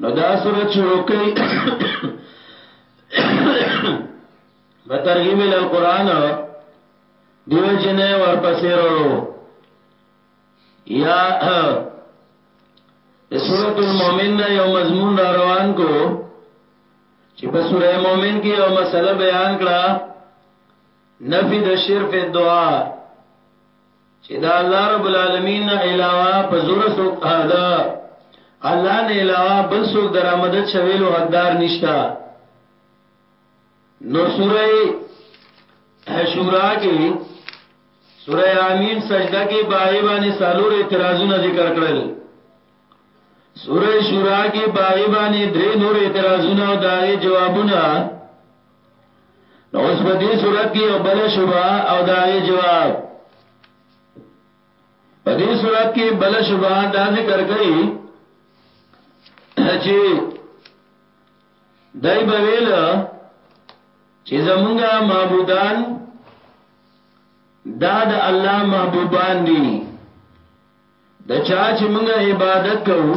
نو دا سورت شروع کړي په ترغیب ال قران دیو جنې ورپسې ورو یا سورۃ المؤمن نه یو مضمون را روان کو چې په سورې مؤمن کې یو مسله بیان کړه نفی د شرف دعا چې دا الله رب العالمین نه علاوه په زور سو دا الله نه علاوه بل څوک درآمد شویلو حقدار نشتا نو سوره شورا کې سوره امین سجده کې باغی باندې سالور اعتراضونه ذکر کړل سوره شورا کې باغی باندې درې نور اعتراضونه او داغه جوابونه نو اوس په دې صورت کې یو بل شبهه او دا غي جواب په دې صورت کې بل شبهه دا ذکر کړي چې دای په ویل چې زمونږه معبودان دا د الله محبوبان دي د چا چې موږ عبادت کوو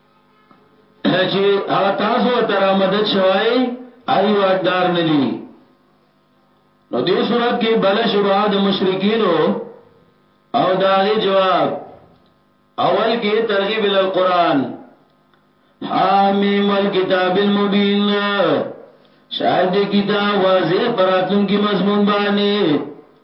چې هغه تاسو ته را مدد شوای ای واقدار ندی نو دې صورت کې بل شبه د مشرکین او داغه جواب اول کې ترغیب ال القران حامیم الكتاب المبین شاید کتاب واضح پراتون کی مضمون باندې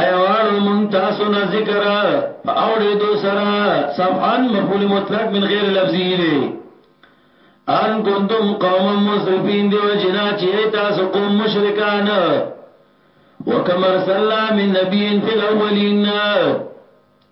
ایا واړو مونږ تاسو نه ذکر په اوړې دو سره صفحان مفعول مطلق من غیر لفظی دی ان کنتم قوم مسرفین دی وجنا چې تاسو قوم مشرکان وکمر صلی من نبیین فی الاولین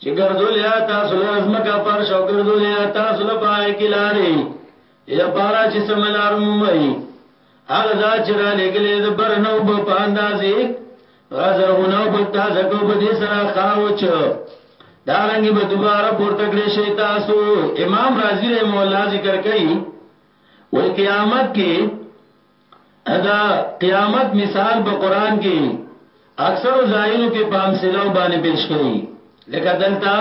چې ګرځولیا تاسو له ازمکه پر شو ګرځولیا تاسو له پای کې لارې یا پارا چې سملار مومي هغه ذات چې را لګلې د برنو په پاندازي غزرونه په تازه کو په دې سره خاوچ دا رنګي به دوباره پورته کړی شي تاسو امام رازي رحم الله ذکر کوي وای قیامت کې ادا قیامت مثال په قران کې اکثر ځایونو کې په امثله باندې پیش کړي لکه دلته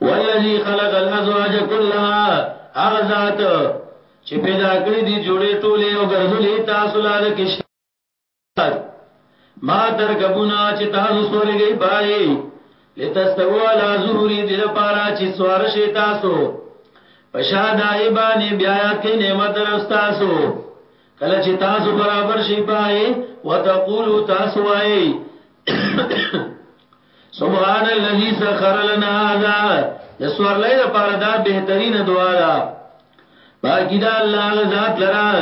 والذي خلق الازواج كلها هغه ذات چې پیدا کړی دی جوړې ټوله او ګرځولې تاسو لاله کې ما ترکبونا چې تاسو سورګي پای لتستوو علی ظهوری د لپاره چې سوار شي تاسو پشادای باندې بیا یاد کې نعمت در تاسو کله چې تاسو برابر شي پای وتقولو تاسو وایي سبحان الذي سخر لنا هذا د سوارلای د پاره دا بهترین دعا ده باقی دا الله ذات لرا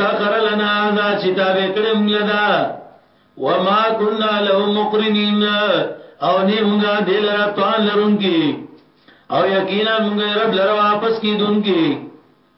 سخر لنا هذا چې تابع کړم لدا وما كنا له مقرنين او نه موږ دل را توان لرونکي او یقینا موږ رب لره واپس کیدونکي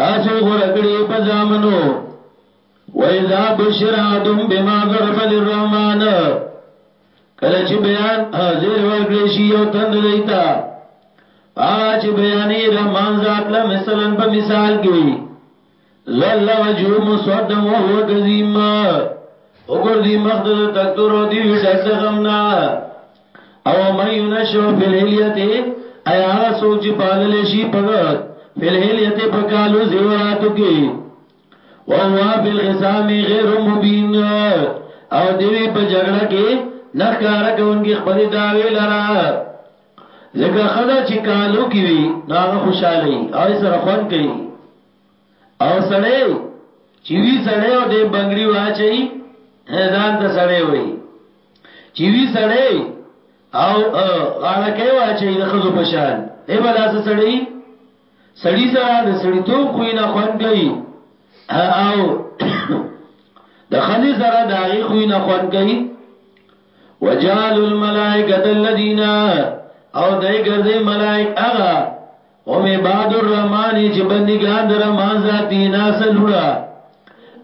تاسو غره کړی په ځامنو وایذا بشر ادم بما ضرب للرحمن کله چې بیان زیر ورکړي شي یو تند دیتا هغه چې بیانې رحمان ذات له مثلا په مثال کې وي ذل وجو مسودم وهو کظیم وګور دی مخ د تکتور او دی وډک د غمنا او من ينشو فی الحلیت ای هغه څوک چې پالل شي په فی الحلیت په کالو زیوراتو کې او هو فی الخصام غیر مبین او دیوی په جګړه کې نخکار کوونکی خپل داوی لرا ځکه خدا چې کالو کې وي ناغه خوشاله او سره خوان کوي او سړی چې وی سړی او دې بنگړي واچي ځان ته سړی وای چې وی سړی او غاړه کې واچي د خزو پشان دی بلا سره سړی سړی سره د سړی تو خو نه خوان کوي او د خزي سره داغي خو نه خوان کوي وجال الملائکه الذين او دای ګرځي ملائک هغه او عباد الرحمن چې بندگان در ما ذاتی ناس لوړه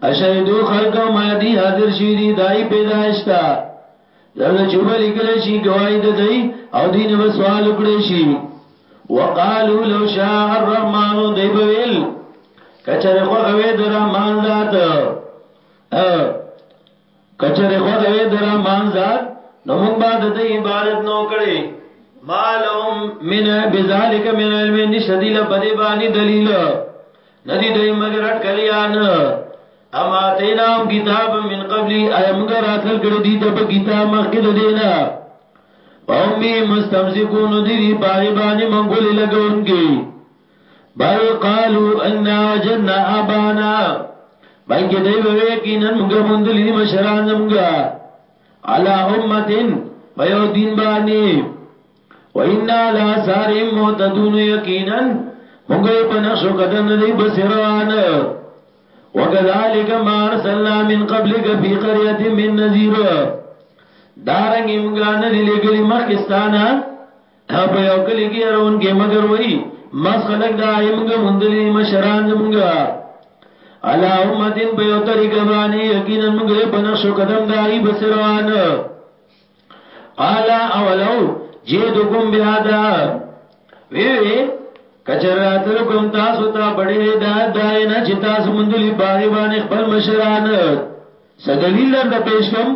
اشهدو خلق ما دی حاضر شي دی دای پیدائش تا زرد چوبه لیکل شي گواہی ده دی او دین به سوال وکړي شي وقالو لو شاء الرحمن دی بویل کچره خو غوي در ما ذات کچره خوخه وی در رحمان ذات نو مونږ به د دې عبادت نو کړي مالهم من بذالک من علم نشدیل بدی باندې دلیل ندی دوی مگر اٹکلیان اما تینام کتاب من قبلی ایمگر اخل کړی دی ته په کتاب مخکې د دینا قومي مستمسکون دی دی پاغي باندې منګولې لګونګي بل قالو ان وجدنا ابانا بلکې دوی به یقینا موږ مونږ دي مشران موږ علا امتين په یو دین باندې وإنا لا سارم مهتدون یقینا موږ په نقشو قدم نه دی بس روان وکذالک ما ارسلنا من قبلک فی قريه من نذیر دارنګ موږ نه دی لګلی مخکستانه او په یو کلی کې هرون کې مگر وای ما خلق دا ایمګه مندلې مشران زمګه علا امتن په یو طریقه باندې یقینا موږ په نقشو قدم دای بسروان قال اولو جیدکم بیادا وی وی کچرا تر کوم تاسو ته بډې دا دای نه چې تاسو مندلې باغی باندې خپل مشران سدلیل در پیش کوم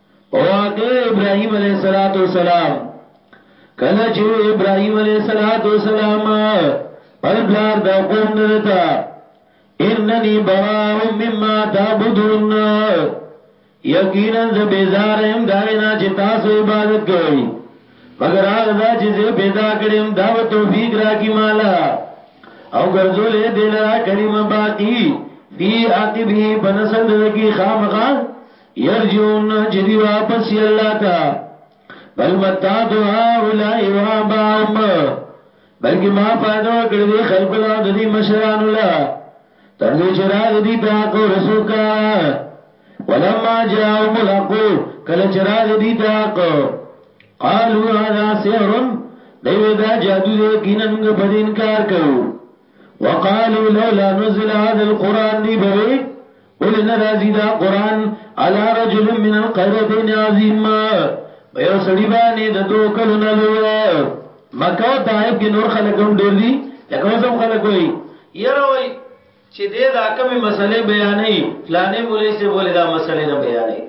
او واقع ابراهيم عليه صلوات و سلام کله چې ابراهيم عليه صلوات و سلام پر بلار د قوم درته انني براء مما تعبدون یقینا ز بیزار هم دا نه چې تاسو عبادت کوئ مگر هغه دا چې زه پیدا کړم دا و توفیق را کی مالا او ګرځولې دلرا کلمه باقی فی عقبه بنسل دکی خامخا یرجون چې دی واپس یې الله ته بل متا دعا اولای و اباهم بلکې ما فائدہ ورکړې دي خلق له د دې مشرانو لا تر دې چې راغ دي ته کو رسول کارا ولما جاءهم الحق کله چې راغ دي ته کو قالوا هذا سحر دیو دا جادو دې کینن موږ په دې انکار کوو وقالو لولا نزل هذا القران دی بوي ول ناراضي دا قران على رجل من القريتين عظيم په یو سړي باندې د دوه کلو نه لوي مکه او طائف کې نور خلک هم ډېر دي لکه اوس هم خلک وایي یره وایي چې دې دا کومه مسلې بیانې فلانه مولوی سي بوله دا مسلې نه بیانې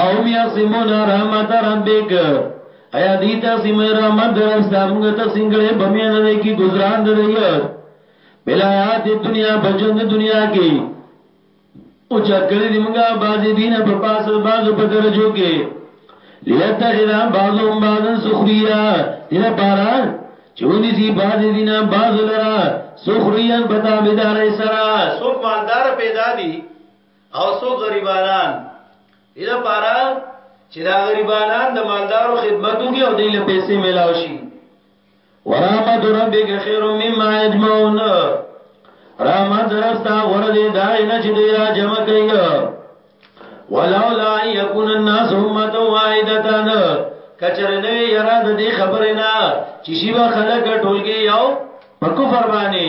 اوم یاسمون رحمت ربک ایا دی تاسو مې رحمت درسته موږ ته څنګه په مې نه کې گزاران دریا بلایات دنیا بجند دنیا کې او چا کړی دی موږ بازی دین په پاس بازو په درجو کې لیتخذا بعضهم بعضا سخریا دې لپاره چونی سی باز دینا باز لرا سخریان بتا بدار سرا سوک مالدار پیدا دی او سو غریبانان اله پارا چې دا غریبانان د مالدارو خدمت وکړي او دله پیسې ملاوي شي ورحمت ربک خیر مما یجمعون رحمت درستا غره دې دای نه چې دی را جمع کوي ولولا یکون الناس امه واحده کچره نه یرا د دې خبره نه چې شی وا خلک ټولګي یو په کفر باندې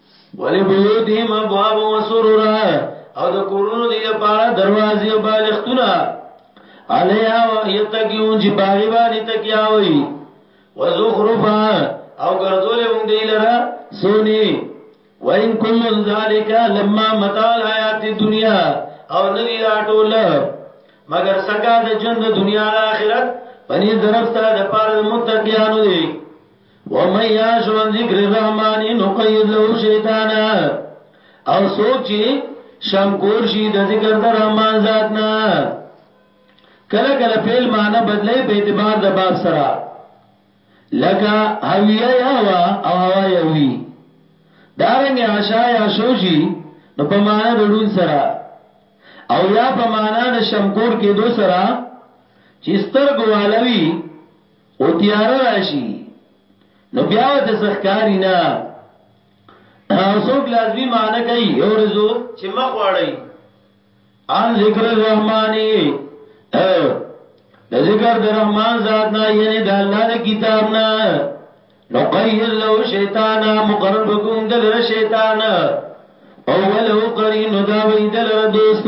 ولی بیوتهم ابواب و سرورا او د کورونو دی لپاره دروازې او بالښتونه علیا و یتقیون چې باغی باندې تکیا وي وزخرفا او ګرځولې مونږ دی لره سونی وان کل ذالک لما متاع حیات دنیا او ندی دا ټول مگر څنګه د جند دنیا او آخرت پنی درسته د پاره متقیانو دی ومن يعش عن ذکر الرحمن نقيد له شیطانا او څوک چې شنکور شي د ذکر د رحمان ذات نه کله کله فعل معنی بدلې په اعتبار د باب سره لکه هویه یا وا او هوا یوی دارنګ عشا یا شوشي نو په معنی د ډون سره او یا په معنی د شمکور کې دو سره چې سترګو والوي او تیاره راشي نو بیا وته زخکاری نه اوسوک لازمی معنی کوي اورزو چې مخ واړی ان ذکر الرحمنی د ذکر د رحمان ذات نه یعنی د الله د کتاب نه نو قید له شیطان مقرر بکوم دلر شیطان او ولو قرین دا وی دلر دوست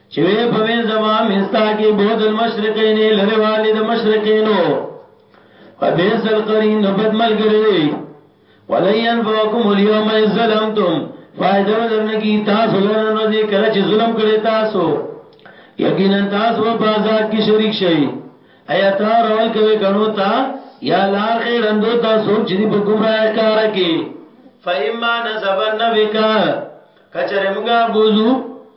چې وې په مې زما مستا کې بود المشرقین لری والد مشرقینو فبئس القرین بد ملګری ولین فوکم اليوم ظلمتم فائدہ ولرنه کی تاسو لرنه دې کله چې ظلم کړی تاسو یقینا تاسو په آزاد کې شریک شئ ایا تا رول کوي غنو تا یا لار کې رندو تا سوچ دې په ګمراه کار کې فایما نسبن بک کچره موږ بوزو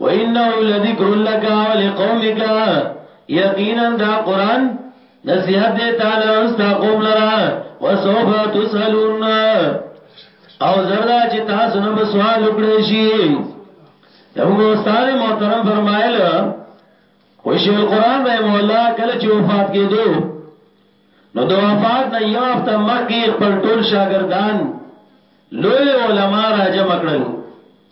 وانه لذکر لک ولقومک یقینا دا قران نصیحت دی تعالی رستا قوم لرا وسوف تسالون او زردا چې تاسو نه به سوال وکړئ شي یو استاد محترم فرمایل وشي القران رحم الله کله چې وفات کېدو نو د وفات نه یو هفته مخکې خپل ټول شاګردان لوی علما را جمع کړل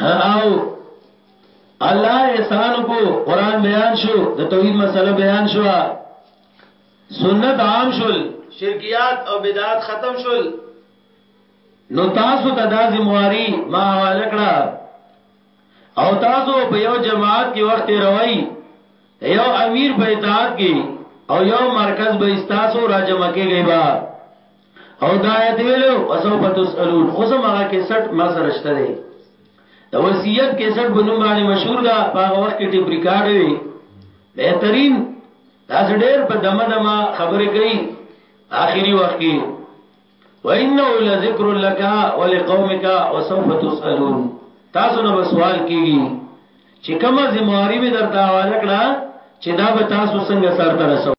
او الله احسان کو قران بیان شو د توحید مسله بیان شو سنت عام شول شرکیات او بدعات ختم شول نو تاسو ته دا ذمہواری ما حواله کړه او تاسو په یو جماعت کې وخت روي یو امیر په اطاعت کې او یو مرکز به استاسو راجمه کېږي با او دا آیت ویلو وسوف تسالون اوس هغه کیسټ ما سره شته دی د وصیت کیسټ په نوم باندې مشهور ده په هغه وخت کې ټیپ ریکارډ وی بهترین دا ډېر په دمه دمه خبرې کوي آخري وخت کې وانه لذکر لك ولقومك وسوف تسالون تاسو نو سوال کیږي چې کومه ذمہواری به درته حواله کړه چې دا به تاسو څنګه سر ترسو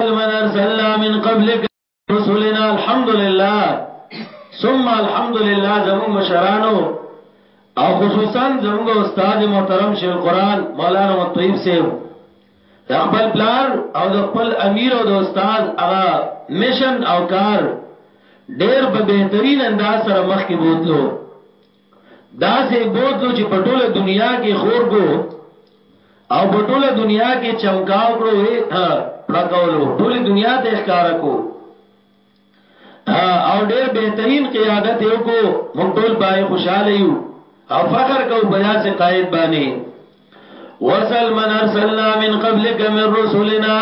من ارسلنا من قبلك رسولنا الحمد لله ثم الحمد لله زمو مشرانو او خصوصا زموږ استاد محترم شیخ القرآن مولانا مطیب صاحب د خپل پلار او د خپل امیر او د استاد هغه میشن او کار ډیر په بهترین انداز سره مخکې بوتلو داسې بوتلو چې په ټوله دنیا کې خور کو او په ټوله دنیا کې چمکاو کړو وې پړکولو ټوله دنیا ته ښکار کو او ډېر بهترین قیادت یو کو موږ ټول پای خوشاله یو او فخر کو په داسې قائد باندې وصل من ارسلنا من قبلك من رسلنا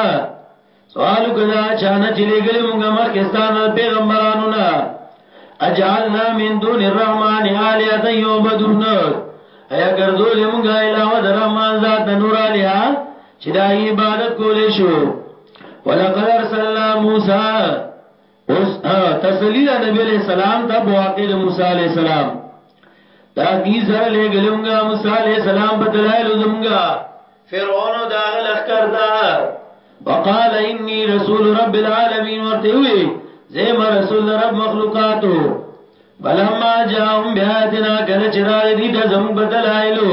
سوال کدا چانه چې لګل موږ مرکستان پیغمبرانو نه اجعلنا من دون الرحمن آلیه یعبدون ایا ګرځول موږ علاوه د رحمان ذات نور الیا چې د عبادت کولې شو ولقد ارسلنا موسی اوس تسلی ده نبی علیہ السلام ته په واقع د موسی علیہ السلام دا کی سره لګلونګه موسی علیہ السلام په دلایل زمګه فرعون او داغه لخر دا وقال انی رسول رب العالمین ورته وی زم رسول رب مخلوقاتو بلما جاءهم بیاتنا کله چراغ دي د زمګه دلایلو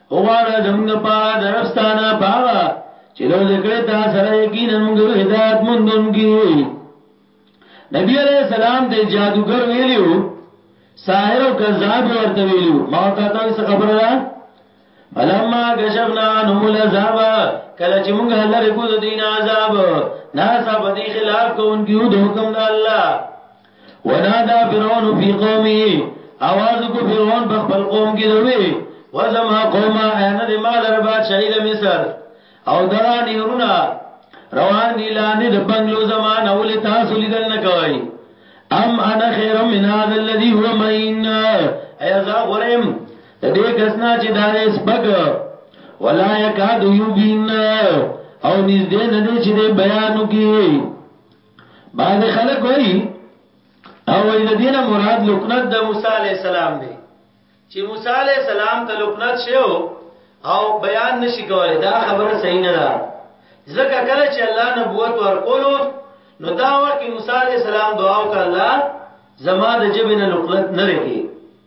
وغواړه زموږ لپاره د رب ستا نه په هغه چې لوځې کړې تا سره یقینا موږ یو هدایت موندونکي یو نبی علیہ السلام ته جادوګر ویلیو ساحر او کذاب ورته ویلیو ما ته ته څه خبره ده فلما کشفنا عنهم العذاب کله چې موږ لری کو د دین عذاب ناسا په دې خلاف کوونکیو د حکم د الله ونادى فرعون في قومه اواز کو فرعون په خپل قوم کې دوی وزما قومه ان دې مال ربا شهید مصر او دغه نهرونه روان دي لاندې د بنگلو زمان اول تاسو لیدل نه کوي ام انا خیر من هذا الذي هو مهين ایا زه غرم د دې کسنا چې دا دې سپګ ولا یکاد یوبین او نږدې نه دې چې بیانو کې بعض خلک وایي او وایي د دینه مراد لکنت د موسی علی السلام دی چې موسی علی السلام ته لکنت شو او بیان نشي کولای دا خبره صحیح نه ده ځکه کله چې الله نبوت ورکولو نو دا وخت موسی علی السلام دعا وکړه زما د جبن لقلت نه رکی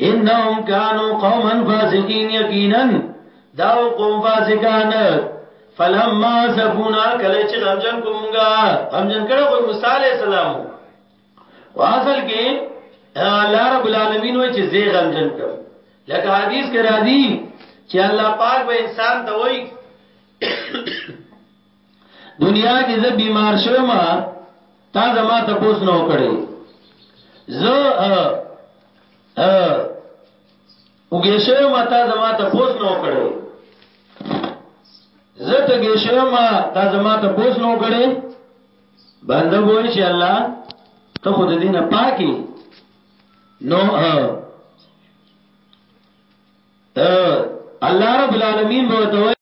انهم كانوا قوما فاسقين يقينا دا قوم فاسقان فلما سفونا کله چې غمجن کومګه غمجن کړه خو موسی عليه السلام واصل کې الله رب العالمین وای چې زه غمجن کړ لکه حدیث کې راځي چې الله پاک به انسان ته وای دنیا کې زه بیمار شوم تا زما ته پوس نه وکړي زه وګې شوم تا زما ته پوس نه وکړي زه ته کې شوم تا زما ته پوس نه وکړي بنده وای چې الله ته خود دې نه پاکي نو الله رب العالمین به ته